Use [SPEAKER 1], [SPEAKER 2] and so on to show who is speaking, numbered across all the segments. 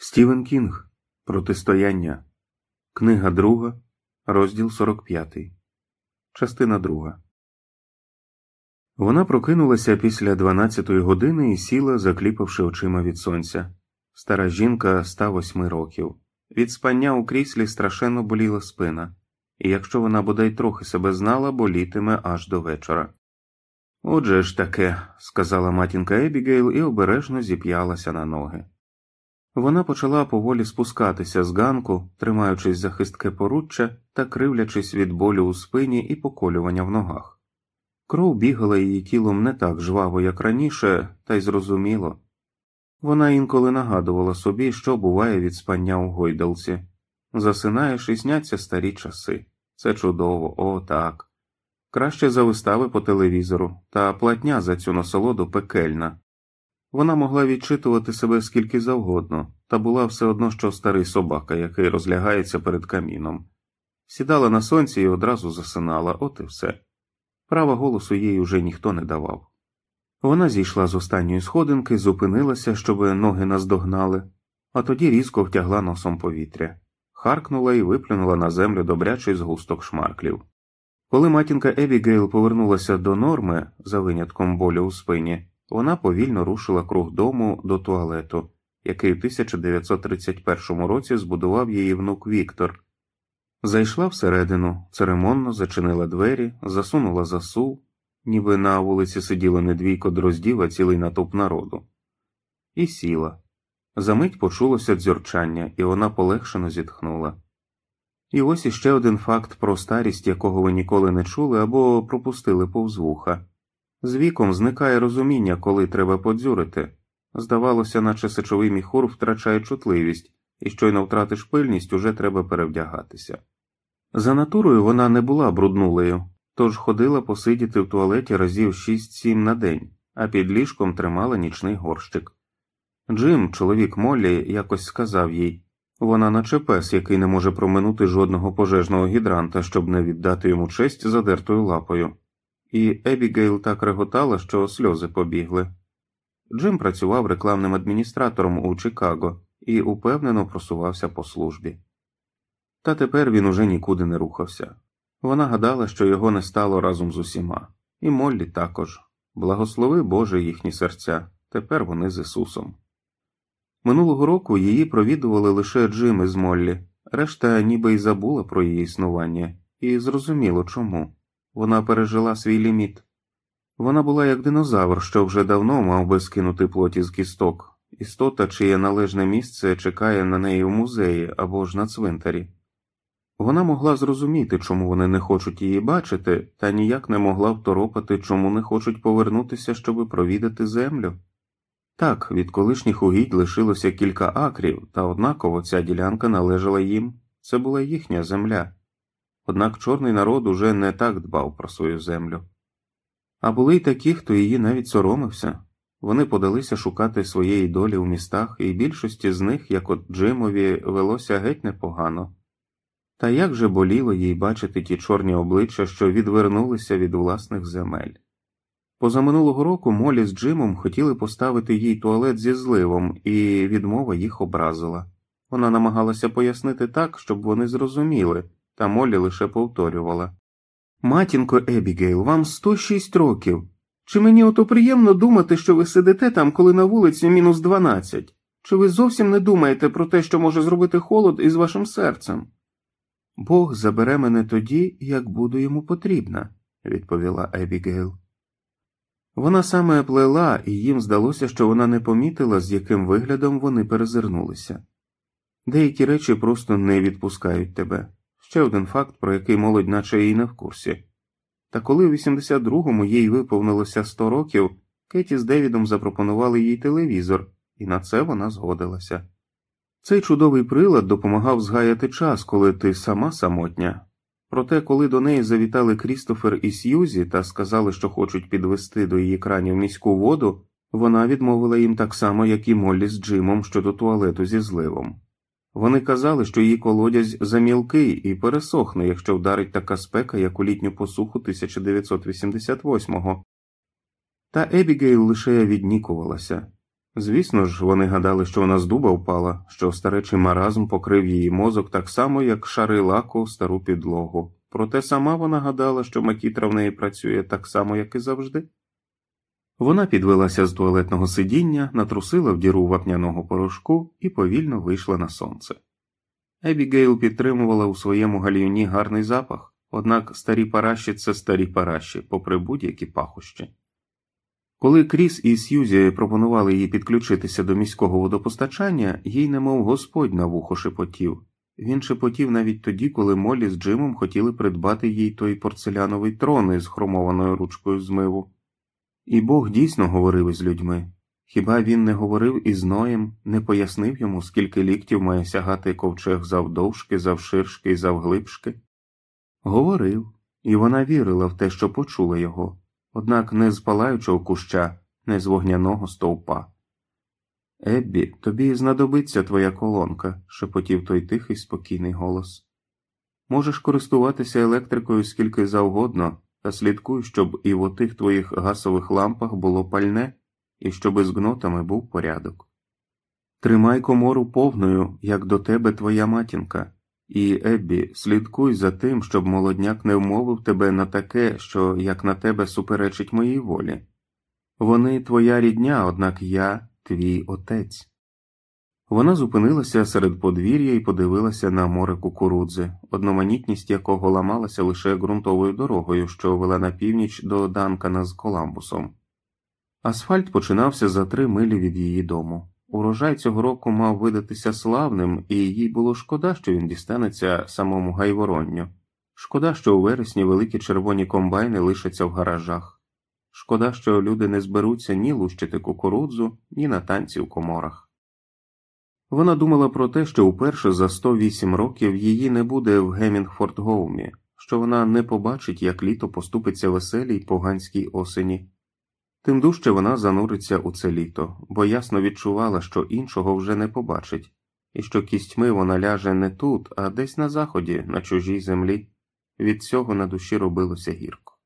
[SPEAKER 1] Стівен Кінг Протистояння. Книга друга, розділ 45. Частина друга. Вона прокинулася після 12-ї години і сіла, закліпавши очима від сонця. Стара жінка 108 років. Від спання у кріслі страшенно боліла спина, і якщо вона бодай трохи себе знала, болітиме аж до вечора. Отже ж таке, сказала матінка Ебігейл і обережно зіп'ялася на ноги. Вона почала поволі спускатися з ганку, тримаючись за хистке поруччя та кривлячись від болю у спині і поколювання в ногах. Кров бігала її тілом не так жваво, як раніше, та й зрозуміло. Вона інколи нагадувала собі, що буває від спання у гойдалці. Засинаєш і сняться старі часи. Це чудово, о, так. Краще за вистави по телевізору, та платня за цю насолоду пекельна. Вона могла відчитувати себе скільки завгодно, та була все одно що старий собака, який розлягається перед каміном. Сідала на сонці і одразу засинала, от і все. Права голосу їй уже ніхто не давав. Вона зійшла з останньої сходинки, зупинилася, щоб ноги наздогнали, а тоді різко втягла носом повітря, харкнула і виплюнула на землю добрячий згусток шмарклів. Коли матінка Ебігейл повернулася до норми за винятком болю у спині, вона повільно рушила круг дому до туалету, який у 1931 році збудував її внук Віктор. Зайшла всередину, церемонно зачинила двері, засунула засув, ніби на вулиці сиділо не двійко дроздів, а цілий натовп народу, і сіла. Замить почулося дзюрчання, і вона полегшено зітхнула. І ось іще один факт про старість, якого ви ніколи не чули або пропустили повз вуха. З віком зникає розуміння, коли треба подзюрити. Здавалося, наче сечовий міхур втрачає чутливість, і щойно втратиш пильність, уже треба перевдягатися. За натурою вона не була бруднулею, тож ходила посидіти в туалеті разів 6-7 на день, а під ліжком тримала нічний горщик. Джим, чоловік Моллі, якось сказав їй вона наче пес, який не може проминути жодного пожежного гідранта, щоб не віддати йому честь задертою лапою і Ебігейл так реготала, що сльози побігли. Джим працював рекламним адміністратором у Чикаго і упевнено просувався по службі. Та тепер він уже нікуди не рухався. Вона гадала, що його не стало разом з усіма, і Моллі також. Благослови Боже їхні серця, тепер вони з Ісусом. Минулого року її провідували лише Джим із Моллі, решта ніби й забула про її існування, і зрозуміло чому. Вона пережила свій ліміт. Вона була як динозавр, що вже давно мав би скинути плоті з кісток, істота, чиє належне місце чекає на неї в музеї або ж на цвинтарі. Вона могла зрозуміти, чому вони не хочуть її бачити, та ніяк не могла второпати, чому не хочуть повернутися, щоби провідати землю. Так, від колишніх угідь лишилося кілька акрів, та однаково ця ділянка належала їм це була їхня земля однак чорний народ уже не так дбав про свою землю. А були й такі, хто її навіть соромився, вони подалися шукати своєї долі у містах, і більшості з них, як от Джимові, велося геть непогано. Та як же боліло їй бачити ті чорні обличчя, що відвернулися від власних земель. Позаминулого року Молі з Джимом хотіли поставити їй туалет зі зливом, і відмова їх образила. Вона намагалася пояснити так, щоб вони зрозуміли, та Молі лише повторювала Матінко Ебігейл, вам 106 років. Чи мені ото приємно думати, що ви сидите там, коли на вулиці мінус 12? Чи ви зовсім не думаєте про те, що може зробити холод із вашим серцем? Бог забере мене тоді, як буду йому потрібна, відповіла Ебігейл. Вона саме плела, і їм здалося, що вона не помітила, з яким виглядом вони перезирнулися. Деякі речі просто не відпускають тебе. Ще один факт, про який молодь наче і не в курсі. Та коли у 82-му їй виповнилося 100 років, Кеті з Девідом запропонували їй телевізор, і на це вона згодилася. Цей чудовий прилад допомагав згаяти час, коли ти сама самотня. Проте, коли до неї завітали Крістофер і Сьюзі та сказали, що хочуть підвести до її кранів міську воду, вона відмовила їм так само, як і Моллі з Джимом щодо туалету зі зливом. Вони казали, що її колодязь замілкий і пересохне, якщо вдарить така спека, як у літню посуху 1988-го. Та Ебігейл лише віднікувалася. Звісно ж, вони гадали, що вона з дуба впала, що старечий маразм покрив її мозок так само, як шари лаку стару підлогу. Проте сама вона гадала, що макітра в неї працює так само, як і завжди. Вона підвелася з туалетного сидіння, натрусила в діру вапняного порошку і повільно вийшла на сонце. Ебігейл підтримувала у своєму гальюні гарний запах, однак старі параші це старі параші, попри будь-які пахощі. Коли Кріс і Сьюзі пропонували їй підключитися до міського водопостачання, їй немов господь на вухо шепотів. Він шепотів навіть тоді, коли Молі з Джимом хотіли придбати їй той порцеляновий трон із хромованою ручкою змиву. І Бог дійсно говорив із людьми. Хіба він не говорив із Ноєм, не пояснив йому, скільки ліктів має сягати ковчег завдовжки, завширшки і завглибшки? Говорив, і вона вірила в те, що почула його однак не з палаючого куща, не з вогняного стовпа. Еббі, тобі знадобиться твоя колонка, шепотів той тихий спокійний голос. Можеш користуватися електрикою скільки завгодно, слідкуй, щоб і в отих твоїх гасових лампах було пальне, і щоб із гнотами був порядок. Тримай комору повною, як до тебе твоя матінка. І, Еббі, слідкуй за тим, щоб молодняк не вмовив тебе на таке, що як на тебе суперечить моїй волі. Вони твоя рідня, однак я твій отець. Вона зупинилася серед подвір'я і подивилася на море кукурудзи, одноманітність якого ламалася лише ґрунтовою дорогою, що вела на північ до Данкана з Коламбусом. Асфальт починався за три милі від її дому. Урожай цього року мав видатися славним, і їй було шкода, що він дістанеться самому гайворонню. Шкода, що у вересні великі червоні комбайни лишаться в гаражах. Шкода, що люди не зберуться ні лущити кукурудзу, ні на танці в коморах. Вона думала про те, що вперше за 108 років її не буде в Гемінгфорд-Гоумі, що вона не побачить, як літо поступиться веселій поганській осені тим дужче вона зануриться у це літо, бо ясно відчувала, що іншого вже не побачить, і що кістьми вона ляже не тут, а десь на заході, на чужій землі. Від цього на душі робилося гірко.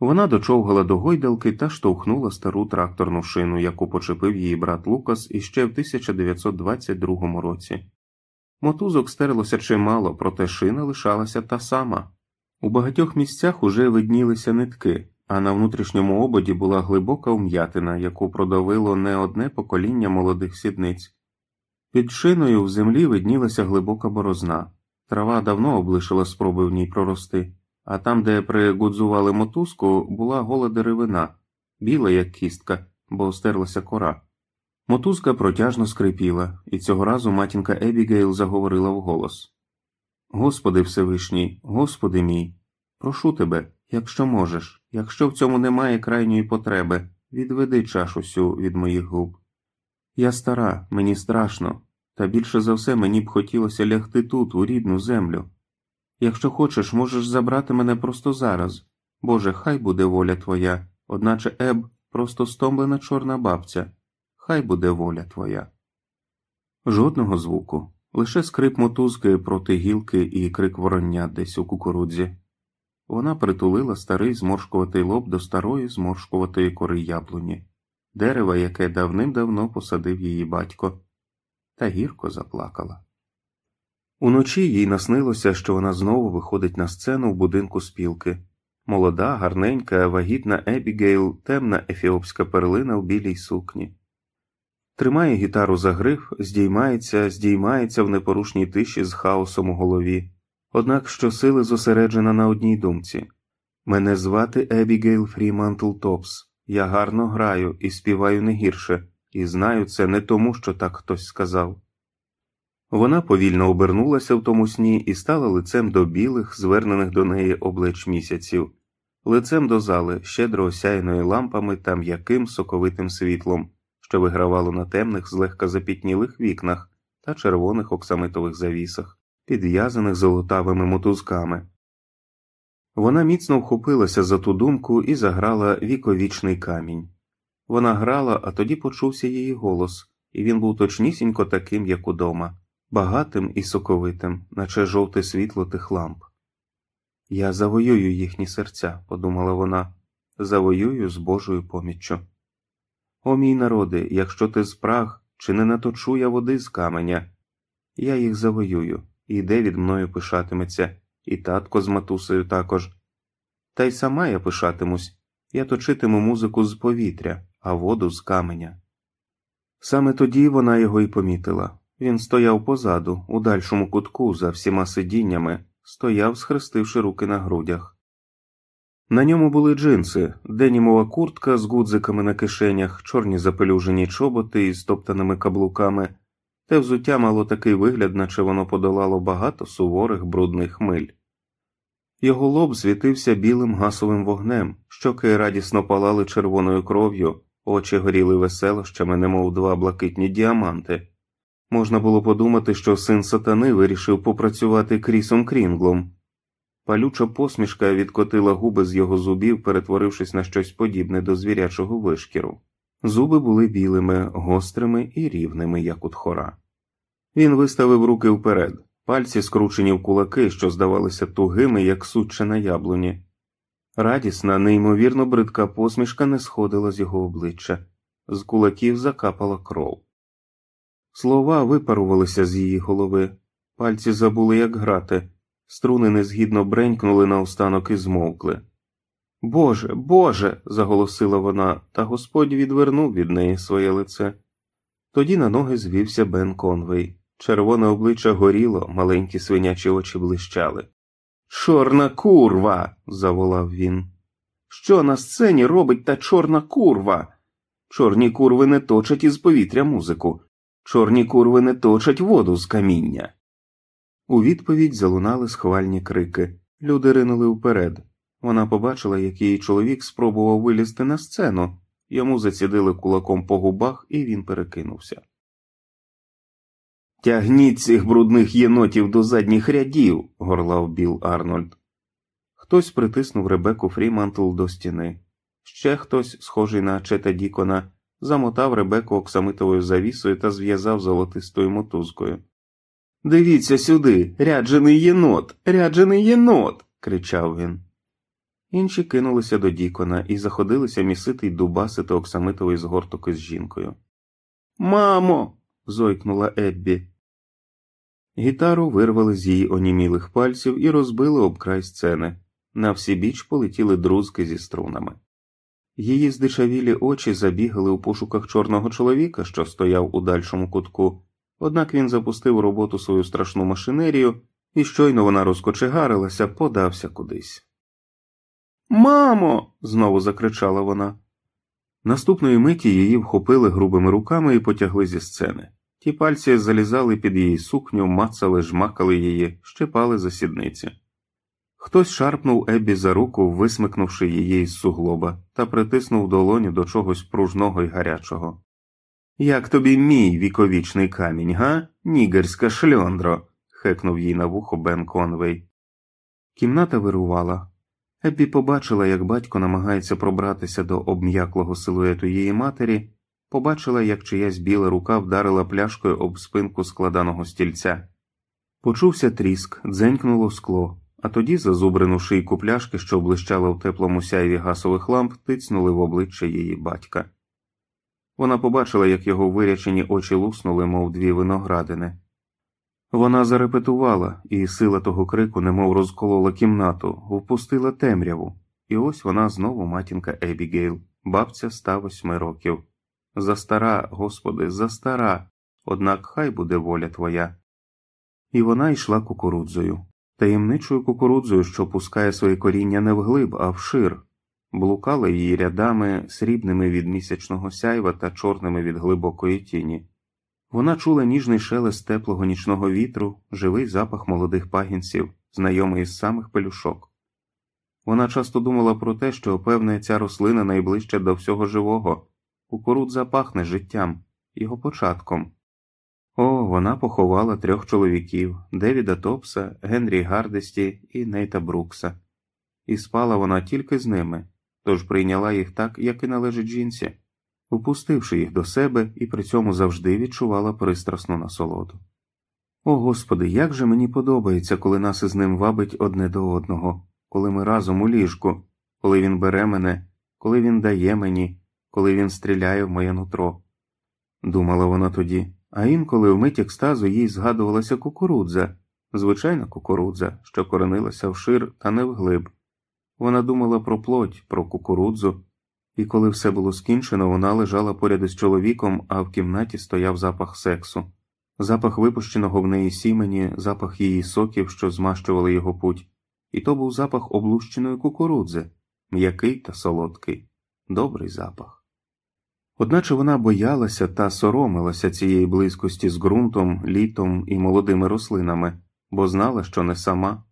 [SPEAKER 1] Вона дочовгала до гойдалки та штовхнула стару тракторну шину, яку почепив її брат Лукас іще в 1922 році. Мотузок стерлося чимало, проте шина лишалася та сама. У багатьох місцях уже виднілися нитки, а на внутрішньому ободі була глибока ум'ятина, яку продавило не одне покоління молодих сідниць. Під шиною в землі виднілася глибока борозна. Трава давно облишила спроби в ній прорости, а там, де пригудзували мотузку, була гола деревина, біла, як кістка, бо стерлася кора. Мотузка протяжно скрипіла, і цього разу матінка Ебігейл заговорила вголос Господи Всевишній, Господи мій, прошу тебе, якщо можеш. Якщо в цьому немає крайньої потреби, відведи чашу сю від моїх губ. Я стара, мені страшно, та більше за все мені б хотілося лягти тут, у рідну землю. Якщо хочеш, можеш забрати мене просто зараз. Боже, хай буде воля твоя, одначе Еб просто стомлена чорна бабця, хай буде воля твоя. Жодного звуку, лише скрип мотузки проти гілки і крик вороння десь у кукурудзі. Вона притулила старий зморшкуватий лоб до старої зморшкуватої кори яблуні, дерева, яке давним-давно посадив її батько, та гірко заплакала. Уночі їй наснилося, що вона знову виходить на сцену в будинку спілки. Молода, гарненька, вагітна Ебігейл, темна ефіопська перлина в білій сукні. Тримає гітару за гриф, здіймається, здіймається в непорушній тиші з хаосом у голові однак щосили зосереджена на одній думці мене звати Ебігейл Фрімантл Топс. Я гарно граю і співаю не гірше, і знаю це не тому, що так хтось сказав. Вона повільно обернулася в тому сні і стала лицем до білих, звернених до неї облич місяців, лицем до зали, щедро осяяної лампами та м'яким соковитим світлом, що вигравало на темних, злегка запітнілих вікнах та червоних оксамитових завісах підв'язаних золотавими мотузками. Вона міцно вхопилася за ту думку і заграла віковічний камінь. Вона грала, а тоді почувся її голос, і він був точнісінько таким, як удома, багатим і соковитим, наче жовте світло тих ламп. Я завоюю їхні серця, подумала вона, завоюю з Божою поміччю. О мій народи, якщо ти спраг, чи не наточу я води з каменя, я їх завоюю, і де від мною пишатиметься, і татко з матусею також. Та й сама я пишатимусь, я точитиму музику з повітря, а воду з каменя. Саме тоді вона його й помітила. Він стояв позаду, у дальшому кутку, за всіма сидіннями, стояв, схрестивши руки на грудях. На ньому були джинси, денімова куртка з гудзиками на кишенях, чорні запелюжені чоботи із стоптаними каблуками, те взуття мало такий вигляд, наче воно подолало багато суворих брудних миль. Його лоб світився білим гасовим вогнем, щоки радісно палали червоною кров'ю, очі горіли веселощами, немов два блакитні діаманти. Можна було подумати, що син сатани вирішив попрацювати крісом крінглом. Палюча посмішка відкотила губи з його зубів, перетворившись на щось подібне до звірячого вишкіру. Зуби були білими, гострими і рівними, як у тхора. Він виставив руки вперед, пальці скручені в кулаки, що здавалися тугими, як сучче на яблуні. Радісна, неймовірно бридка посмішка не сходила з його обличчя, з кулаків закапала кров. Слова випарувалися з її голови, пальці забули, як грати, струни незгідно бренькнули наостанок і змовкли. Боже, Боже. заголосила вона, та Господь відвернув від неї своє лице. Тоді на ноги звівся Бен Конвей. Червоне обличчя горіло, маленькі свинячі очі блищали. Чорна курва. заволав він. Що на сцені робить та чорна курва? Чорні курви не точать із повітря музику, чорні курви не точать воду з каміння. У відповідь залунали схвальні крики. Люди ринули вперед. Вона побачила, як її чоловік спробував вилізти на сцену, йому зацідили кулаком по губах, і він перекинувся. Тягніть цих брудних єнотів до задніх рядів, горлав Біл Арнольд. Хтось притиснув Ребеку Фрімантл до стіни. Ще хтось, схожий на Чета Дікона, замотав Ребеку оксамитовою завісою та зв'язав золотистою мотузкою. Дивіться сюди, ряджений єнот, ряджений єнот. кричав він. Інші кинулися до Дікона і заходилися місити й дубасити оксамитовий згорток із жінкою. Мамо. зойкнула Еббі. Гітару вирвали з її онімілих пальців і розбили об край сцени. На всі біч полетіли друзки зі струнами. Її здичавілі очі забігали у пошуках чорного чоловіка, що стояв у дальшому кутку, однак він запустив у роботу свою страшну машинерію, і щойно вона розкочегарилася, подався кудись. Мамо. знову закричала вона. Наступної миті її вхопили грубими руками і потягли зі сцени. Ті пальці залізали під її сукню, мацали, жмакали її, щепали за сідниці. Хтось шарпнув Еббі за руку, висмикнувши її з суглоба, та притиснув долоню до чогось пружного й гарячого. Як тобі мій віковічний камінь, га? Нігерська шльондро. хекнув їй на вухо Бен Конвей. Кімната вирувала. Еббі побачила, як батько намагається пробратися до обм'яклого силуету її матері, побачила, як чиясь біла рука вдарила пляшкою об спинку складаного стільця. Почувся тріск, дзенькнуло скло, а тоді зазубрену шийку пляшки, що блищала в теплому сяйві гасових ламп, тицнули в обличчя її батька. Вона побачила, як його вирячені очі луснули, мов дві виноградини. Вона зарепетувала, і сила того крику немов розколола кімнату, впустила темряву, і ось вона знову матінка Ебігейл, бабця ста восьми років. Застара, Господи, застара, однак хай буде воля твоя. І вона йшла кукурудзою, таємничою кукурудзою, що пускає своє коріння не вглиб, а вшир, блукала її рядами срібними від місячного сяйва та чорними від глибокої тіні. Вона чула ніжний шелест теплого нічного вітру, живий запах молодих пагінців, знайомий із самих пелюшок. Вона часто думала про те, що, певне, ця рослина найближча до всього живого, кукурудза пахне життям, його початком. О, вона поховала трьох чоловіків Девіда Топса, Генрі Гардесті і Нейта Брукса, і спала вона тільки з ними, тож прийняла їх так, як і належить жінці упустивши їх до себе і при цьому завжди відчувала пристрасну насолоду. О Господи, як же мені подобається, коли нас із ним вабить одне до одного, коли ми разом у ліжку, коли він бере мене, коли він дає мені, коли він стріляє в моє нутро. Думала вона тоді, а інколи в мить екстазу їй згадувалася кукурудза, звичайна кукурудза, що коренилася вшир та не вглиб. Вона думала про плоть, про кукурудзу, і коли все було скінчено, вона лежала поряд із чоловіком, а в кімнаті стояв запах сексу, запах випущеного в неї сімені, запах її соків, що змащували його путь, і то був запах облущеної кукурудзи, м'який та солодкий, добрий запах. Одначе вона боялася та соромилася цієї близькості з ґрунтом, літом і молодими рослинами, бо знала, що не сама.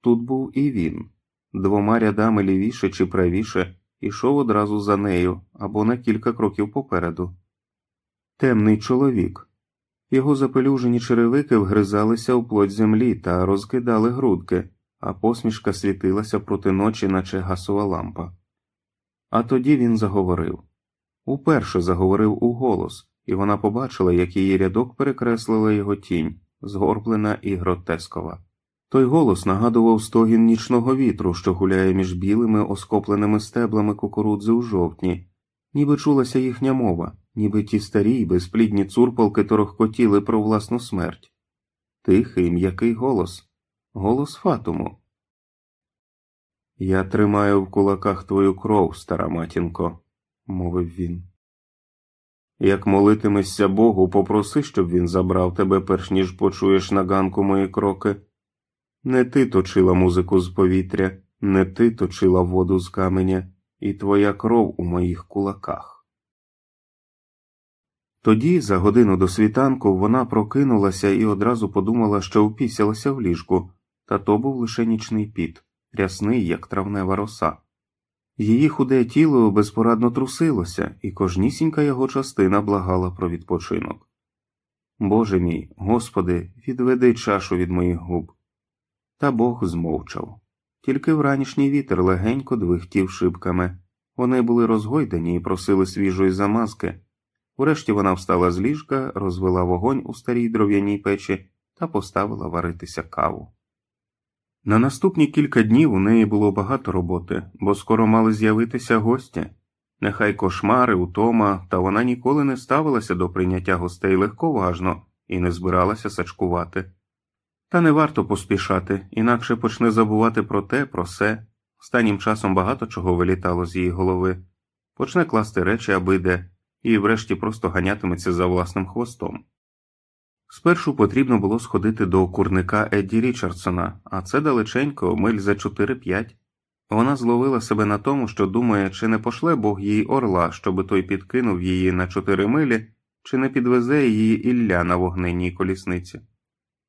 [SPEAKER 1] Тут був і він, двома рядами лівіше чи правіше, ішов одразу за нею або на кілька кроків попереду. Темний чоловік. Його запелюжені черевики вгризалися у плоть землі та розкидали грудки, а посмішка світилася проти ночі, наче гасова лампа. А тоді він заговорив. Уперше заговорив у голос, і вона побачила, як її рядок перекреслила його тінь, згорблена і гротескова. Той голос нагадував стогін нічного вітру, що гуляє між білими оскопленими стеблами кукурудзи у жовтні, ніби чулася їхня мова, ніби ті старі й безплідні цурпалки торохкотіли про власну смерть. Тихий, м'який голос, голос Фатуму. Я тримаю в кулаках твою кров, стара матінко, мовив він. Як молитимешся Богу, попроси, щоб він забрав тебе, перш ніж почуєш на ганку мої кроки. Не ти точила музику з повітря, не ти точила воду з каменя, і твоя кров у моїх кулаках. Тоді, за годину до світанку, вона прокинулася і одразу подумала, що впісялася в ліжку, та то був лише нічний піт, рясний, як травнева роса. Її худе тіло безпорадно трусилося, і кожнісінька його частина благала про відпочинок. Боже мій, Господи, відведи чашу від моїх губ. Та Бог змовчав. Тільки вранішній вітер легенько двихтів шибками. Вони були розгойдені і просили свіжої замазки. Урешті вона встала з ліжка, розвела вогонь у старій дров'яній печі та поставила варитися каву. На наступні кілька днів у неї було багато роботи, бо скоро мали з'явитися гості. Нехай кошмари, утома, та вона ніколи не ставилася до прийняття гостей легковажно і не збиралася сачкувати. Та не варто поспішати, інакше почне забувати про те, про се. Останнім часом багато чого вилітало з її голови, почне класти речі аби де, і врешті просто ганятиметься за власним хвостом. Спершу потрібно було сходити до курника Едді Річардсона, а це далеченько, миль за 4-5. Вона зловила себе на тому, що думає, чи не пошле Бог їй орла, щоби той підкинув її на чотири милі, чи не підвезе її Ілля на вогненній колісниці.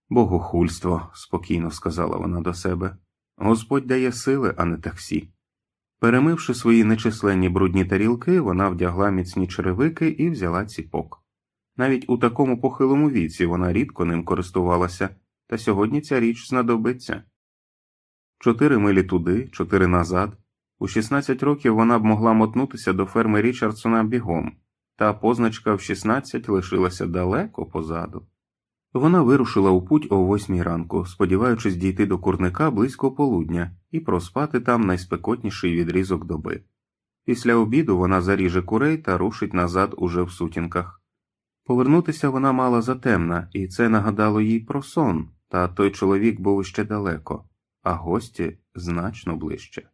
[SPEAKER 1] Богохульство, спокійно сказала вона до себе. Господь дає сили, а не таксі. Перемивши свої нечисленні брудні тарілки, вона вдягла міцні черевики і взяла ціпок. Навіть у такому похилому віці вона рідко ним користувалася, та сьогодні ця річ знадобиться. Чотири милі туди, чотири назад. У 16 років вона б могла мотнутися до ферми Річардсона бігом, та позначка в 16 лишилася далеко позаду. Вона вирушила у путь о восьмій ранку, сподіваючись дійти до курника близько полудня і проспати там найспекотніший відрізок доби. Після обіду вона заріже курей та рушить назад уже в сутінках. Повернутися вона мала затемна, і це нагадало їй про сон, та той чоловік був ще далеко, а гості значно ближче.